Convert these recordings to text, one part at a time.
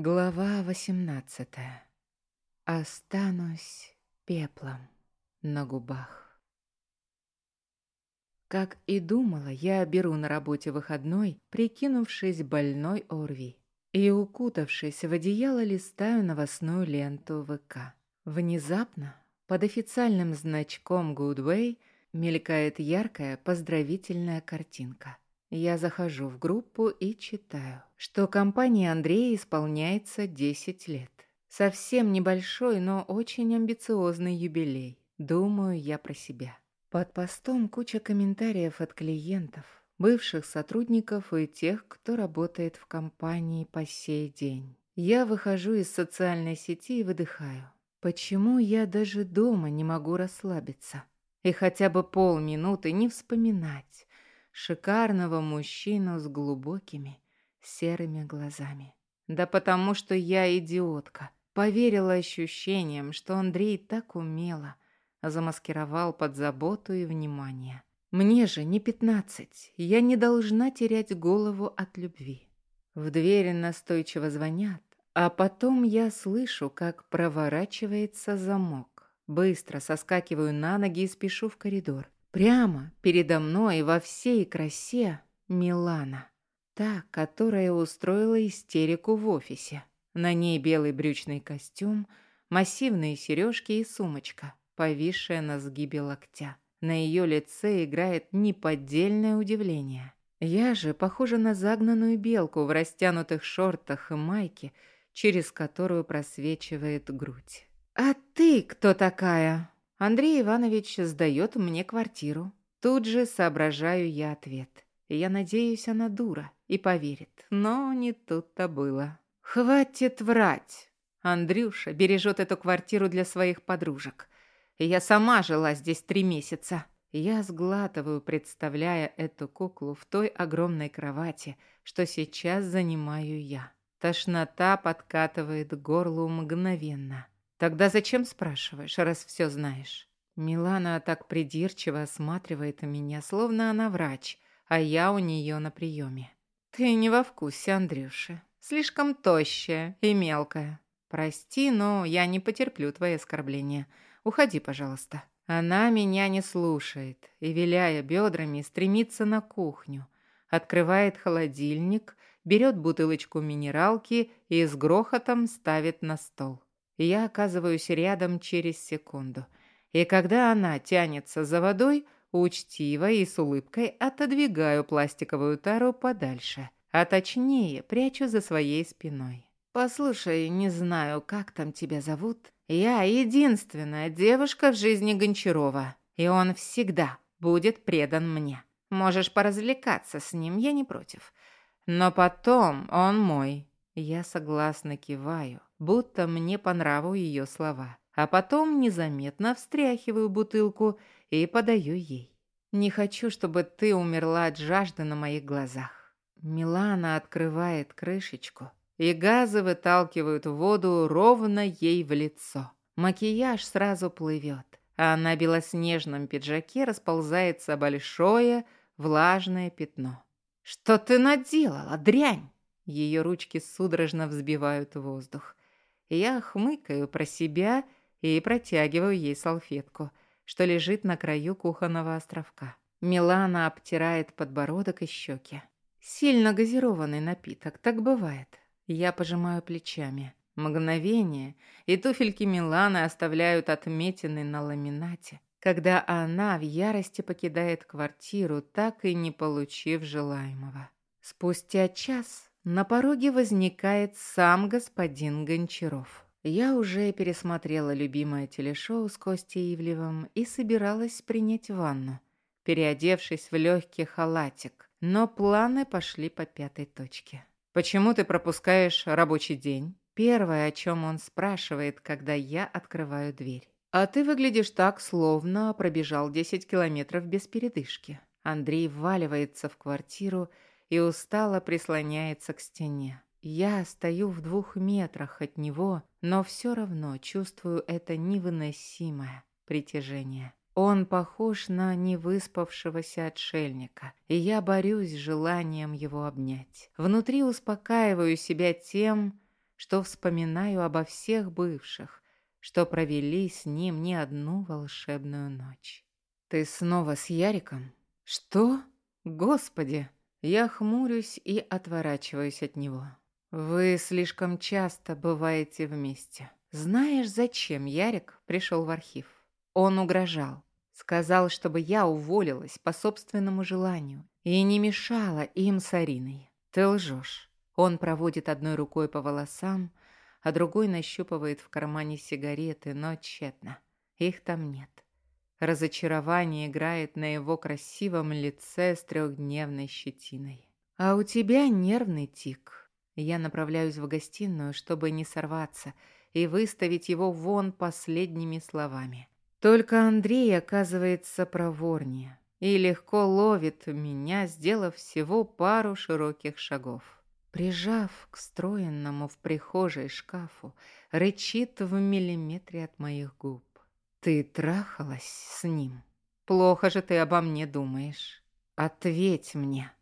Глава 18. Останусь пеплом на губах. Как и думала, я беру на работе выходной, прикинувшись больной Орви, и, укутавшись в одеяло, листаю новостную ленту ВК. Внезапно, под официальным значком Goodway, мелькает яркая поздравительная картинка – я захожу в группу и читаю, что компании Андрея исполняется 10 лет. Совсем небольшой, но очень амбициозный юбилей. Думаю я про себя. Под постом куча комментариев от клиентов, бывших сотрудников и тех, кто работает в компании по сей день. Я выхожу из социальной сети и выдыхаю. Почему я даже дома не могу расслабиться? И хотя бы полминуты не вспоминать, шикарного мужчину с глубокими серыми глазами. Да потому что я идиотка. Поверила ощущениям, что Андрей так умело замаскировал под заботу и внимание. Мне же не пятнадцать, я не должна терять голову от любви. В двери настойчиво звонят, а потом я слышу, как проворачивается замок. Быстро соскакиваю на ноги и спешу в коридор. Прямо передо мной во всей красе Милана. Та, которая устроила истерику в офисе. На ней белый брючный костюм, массивные сережки и сумочка, повисшая на сгибе локтя. На ее лице играет неподдельное удивление. Я же похожа на загнанную белку в растянутых шортах и майке, через которую просвечивает грудь. «А ты кто такая?» Андрей Иванович сдает мне квартиру. Тут же соображаю я ответ. Я надеюсь, она дура и поверит. Но не тут-то было. Хватит врать. Андрюша бережет эту квартиру для своих подружек. Я сама жила здесь три месяца. Я сглатываю, представляя эту куклу в той огромной кровати, что сейчас занимаю я. Тошнота подкатывает к горлу мгновенно. Тогда зачем спрашиваешь, раз все знаешь? Милана так придирчиво осматривает меня, словно она врач, а я у нее на приеме. Ты не во вкусе, Андрюша. Слишком тощая и мелкая. Прости, но я не потерплю твои оскорбления. Уходи, пожалуйста. Она меня не слушает и, виляя бедрами, стремится на кухню. Открывает холодильник, берет бутылочку минералки и с грохотом ставит на стол я оказываюсь рядом через секунду. И когда она тянется за водой, учтиво и с улыбкой отодвигаю пластиковую тару подальше, а точнее прячу за своей спиной. «Послушай, не знаю, как там тебя зовут. Я единственная девушка в жизни Гончарова, и он всегда будет предан мне. Можешь поразвлекаться с ним, я не против. Но потом он мой». Я согласно киваю, будто мне по нраву ее слова. А потом незаметно встряхиваю бутылку и подаю ей. «Не хочу, чтобы ты умерла от жажды на моих глазах». Милана открывает крышечку, и газы выталкивают воду ровно ей в лицо. Макияж сразу плывет, а на белоснежном пиджаке расползается большое влажное пятно. «Что ты наделала, дрянь?» Ее ручки судорожно взбивают воздух. Я хмыкаю про себя и протягиваю ей салфетку, что лежит на краю кухонного островка. Милана обтирает подбородок и щеки. Сильно газированный напиток, так бывает. Я пожимаю плечами. Мгновение, и туфельки Миланы оставляют отметины на ламинате, когда она в ярости покидает квартиру, так и не получив желаемого. Спустя час на пороге возникает сам господин Гончаров. Я уже пересмотрела любимое телешоу с Костей Ивлевым и собиралась принять ванну, переодевшись в легкий халатик, но планы пошли по пятой точке. «Почему ты пропускаешь рабочий день?» Первое, о чем он спрашивает, когда я открываю дверь. «А ты выглядишь так, словно пробежал 10 километров без передышки». Андрей вваливается в квартиру и устало прислоняется к стене. Я стою в двух метрах от него, но все равно чувствую это невыносимое притяжение. Он похож на невыспавшегося отшельника, и я борюсь с желанием его обнять. Внутри успокаиваю себя тем, что вспоминаю обо всех бывших, что провели с ним не одну волшебную ночь. «Ты снова с Яриком?» «Что? Господи!» Я хмурюсь и отворачиваюсь от него. «Вы слишком часто бываете вместе. Знаешь, зачем Ярик пришел в архив? Он угрожал. Сказал, чтобы я уволилась по собственному желанию и не мешала им с Ариной. Ты лжешь. Он проводит одной рукой по волосам, а другой нащупывает в кармане сигареты, но тщетно. Их там нет. Разочарование играет на его красивом лице с трехдневной щетиной. А у тебя нервный тик. Я направляюсь в гостиную, чтобы не сорваться и выставить его вон последними словами. Только Андрей оказывается проворнее и легко ловит меня, сделав всего пару широких шагов. Прижав к встроенному в прихожей шкафу, рычит в миллиметре от моих губ. «Ты трахалась с ним? Плохо же ты обо мне думаешь. Ответь мне!»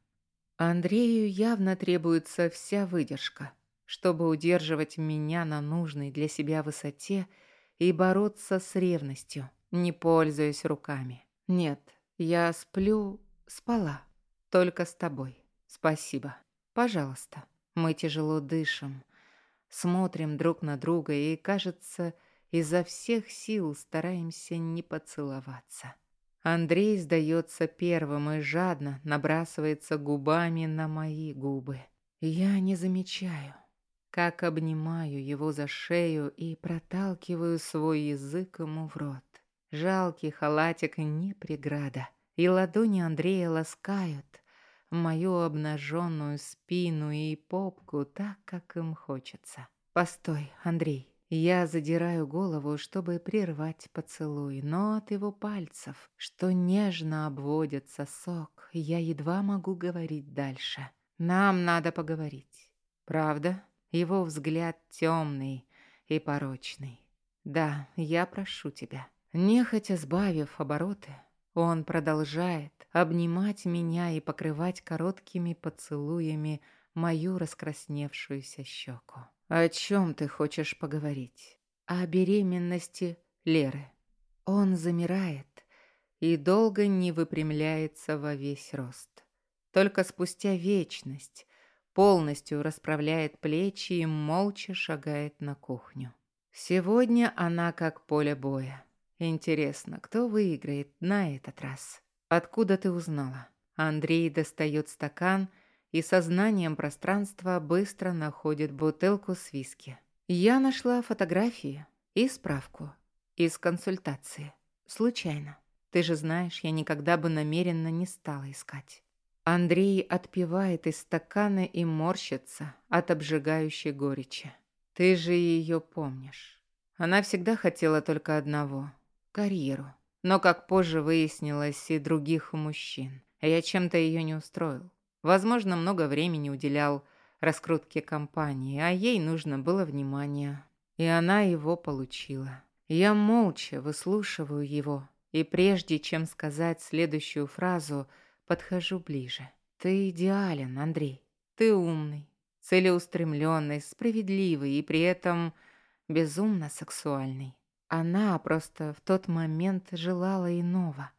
Андрею явно требуется вся выдержка, чтобы удерживать меня на нужной для себя высоте и бороться с ревностью, не пользуясь руками. Нет, я сплю, спала, только с тобой. Спасибо. Пожалуйста. Мы тяжело дышим, смотрим друг на друга и, кажется, изо всех сил стараемся не поцеловаться. Андрей сдается первым и жадно набрасывается губами на мои губы. Я не замечаю, как обнимаю его за шею и проталкиваю свой язык ему в рот. Жалкий халатик не преграда, и ладони Андрея ласкают, мою обнаженную спину и попку так, как им хочется. Постой, Андрей. Я задираю голову, чтобы прервать поцелуй, но от его пальцев, что нежно обводят сосок, я едва могу говорить дальше. Нам надо поговорить. Правда? Его взгляд темный и порочный. Да, я прошу тебя. Нехотя сбавив обороты, он продолжает обнимать меня и покрывать короткими поцелуями мою раскрасневшуюся щеку. «О чем ты хочешь поговорить?» «О беременности Леры». Он замирает и долго не выпрямляется во весь рост. Только спустя вечность полностью расправляет плечи и молча шагает на кухню. Сегодня она как поле боя. Интересно, кто выиграет на этот раз? Откуда ты узнала? Андрей достает стакан и сознанием пространства быстро находит бутылку с виски. Я нашла фотографии и справку из консультации. Случайно. Ты же знаешь, я никогда бы намеренно не стала искать. Андрей отпивает из стакана и морщится от обжигающей горечи. Ты же ее помнишь. Она всегда хотела только одного карьеру. Но, как позже выяснилось, и других мужчин. Я чем-то ее не устроил. Возможно, много времени уделял раскрутке компании, а ей нужно было внимание. И она его получила. Я молча выслушиваю его, и прежде чем сказать следующую фразу, подхожу ближе. Ты идеален, Андрей. Ты умный, целеустремленный, справедливый и при этом безумно сексуальный. Она просто в тот момент желала иного.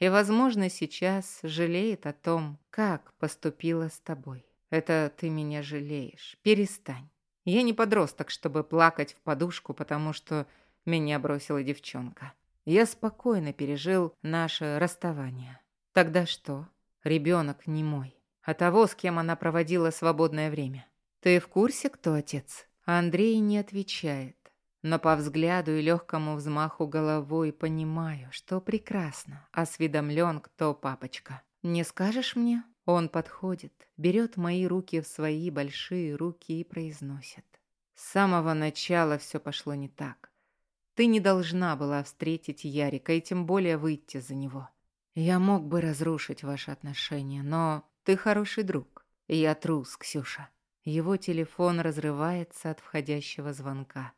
И, возможно, сейчас жалеет о том, как поступила с тобой. Это ты меня жалеешь. Перестань. Я не подросток, чтобы плакать в подушку, потому что меня бросила девчонка. Я спокойно пережил наше расставание. Тогда что? Ребенок не мой, а того, с кем она проводила свободное время. Ты в курсе, кто отец? Андрей не отвечает но по взгляду и легкому взмаху головой понимаю, что прекрасно осведомлен, кто папочка. «Не скажешь мне?» Он подходит, берет мои руки в свои большие руки и произносит. С самого начала все пошло не так. Ты не должна была встретить Ярика и тем более выйти за него. Я мог бы разрушить ваши отношения, но ты хороший друг. Я трус, Ксюша. Его телефон разрывается от входящего звонка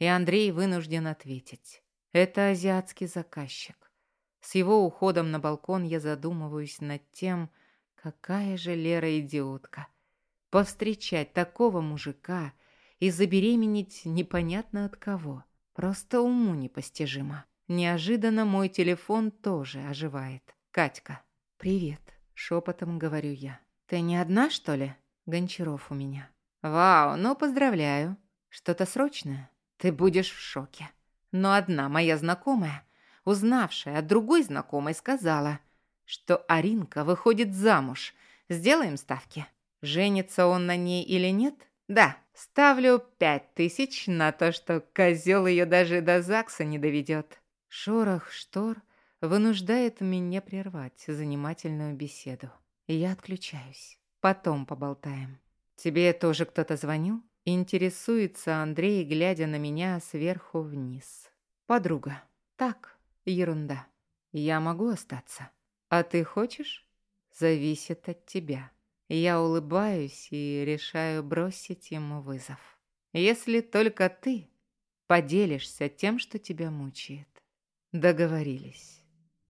и Андрей вынужден ответить. Это азиатский заказчик. С его уходом на балкон я задумываюсь над тем, какая же Лера идиотка. Повстречать такого мужика и забеременеть непонятно от кого. Просто уму непостижимо. Неожиданно мой телефон тоже оживает. Катька. «Привет», — шепотом говорю я. «Ты не одна, что ли?» Гончаров у меня. «Вау, ну поздравляю. Что-то срочное? Ты будешь в шоке. Но одна моя знакомая, узнавшая от другой знакомой, сказала, что Аринка выходит замуж. Сделаем ставки. Женится он на ней или нет? Да, ставлю пять тысяч на то, что козел ее даже до ЗАГСа не доведет. Шорох штор вынуждает меня прервать занимательную беседу. Я отключаюсь. Потом поболтаем. Тебе тоже кто-то звонил? Интересуется Андрей, глядя на меня сверху вниз. Подруга. Так, ерунда. Я могу остаться. А ты хочешь? Зависит от тебя. Я улыбаюсь и решаю бросить ему вызов. Если только ты поделишься тем, что тебя мучает. Договорились.